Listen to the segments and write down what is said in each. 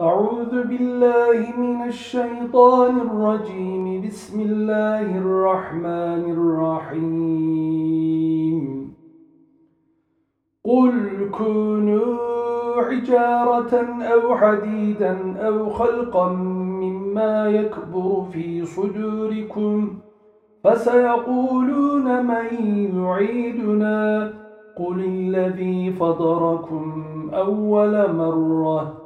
أعوذ بالله من الشيطان الرجيم. بسم الله الرحمن الرحيم. قل كونوا حجارة أو حديدا أو خلقا مما يكبر في صدوركم فسيقولون من يعيدنا. قل الذي فضركم أول مرة.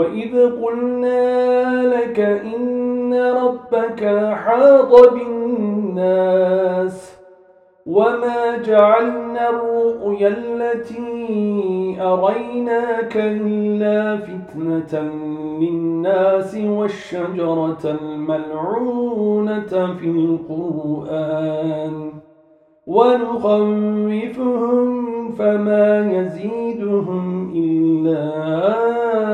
وإذ قلنا لك إن ربك حاط بالناس وما جعلنا الرؤيا التي أريناك إلا فتنة للناس والشجرة الملعونة في القرآن ونخوفهم فما يزيدهم إلا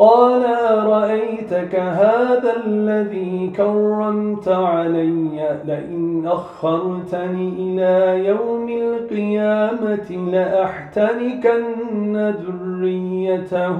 قال أرأيتك هذا الذي كرمت علي لئن أخرتني إلى يوم القيامة لأحتنكن ذريته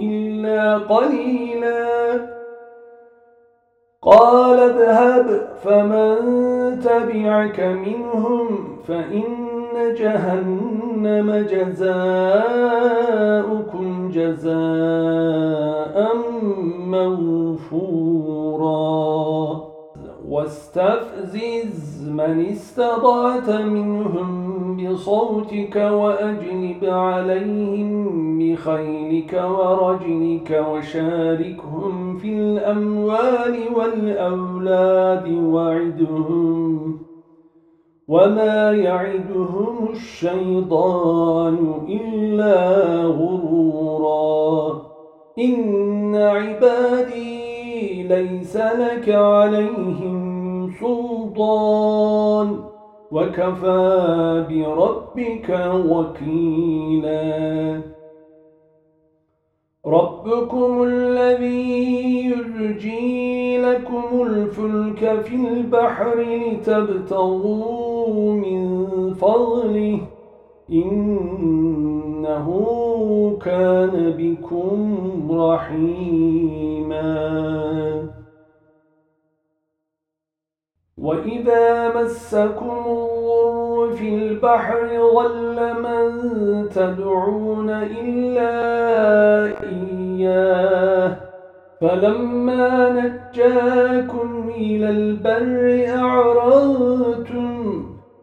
إلا قليلا. قال اذهب فمن تبعك منهم فإن جهنم جزاؤكم جزاء موفورا. واستفزز من استطعت منهم صوتك وأجلب عليهم بخيلك ورجلك وشاركهم في الأموال والأولاد وعدهم. وما يعدهم الشيطان إلا غرورا. إن عبادي ليس لك عليهم سلطان. وكفى بربك وكيلا. ربكم الذي يرجي لكم الفلك في البحر لتبتغوا من فضله إنه كان بكم رحيماً. وإذا مسكم الضر في البحر ظل من تدعون إلا إياه. فلما نجاكم إلى البر أعرضتم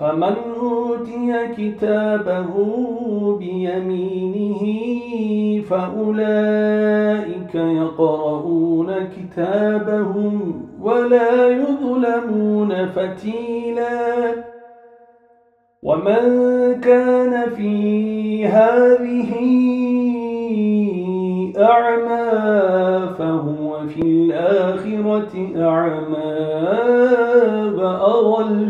فمن أوتي كتابه بيمينه فأولئك يقرؤون كتابهم ولا يظلمون فتيلا. ومن كان في هذه أعمى فهو في الآخرة أعمى وأضل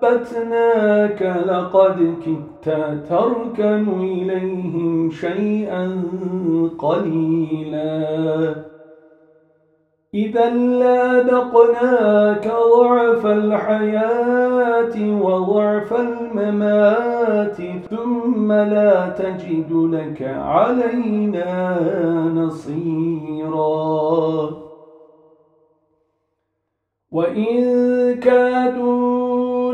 ثبتناك لقد كدت تركن إليهم شيئا قليلا إذا لادقناك ضعف الحياة وضعف الممات ثم لا تجد لك علينا نصيرا وإن كادوا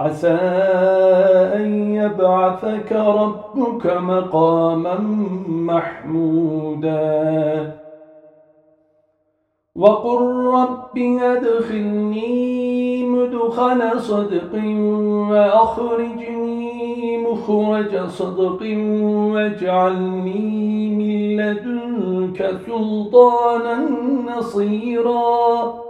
عسى أن يبعثك ربك مقاما محمودا. وقل رب أدخلني مدخل صدق وأخرجني مخرج صدق واجعلني من لدنك سلطانا نصيرا.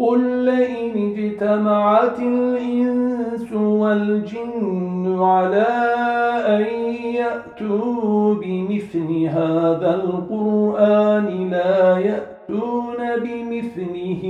قل لئن اجتمعت الإنس والجن على أن يأتوا بمثل هذا القرآن لا يأتون بمثله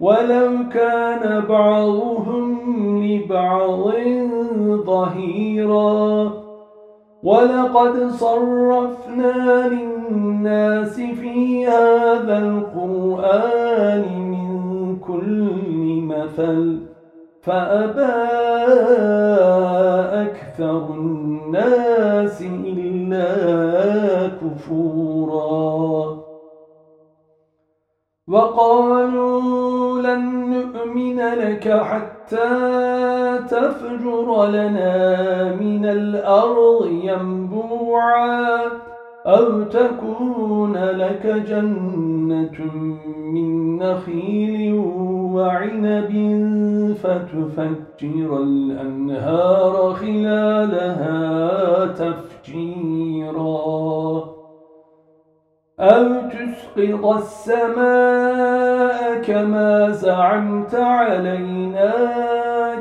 ولو كان بعضهم لبعض ظهيرا ولقد صرفنا للناس في هذا القرآن كل مثل فأبى أكثر الناس إلا كفورا. وقالوا لن نؤمن لك حتى تفجر لنا من الأرض ينبوعا. أو تكون لك جنة من نخيل وعنب فتفجر الأنهار خلالها تفجيرا أو تسقط السماء كما زعمت علينا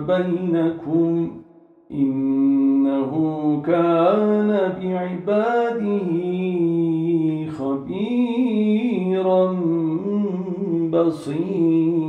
بينكم إنه كان بعباده خبيرا بصيراً.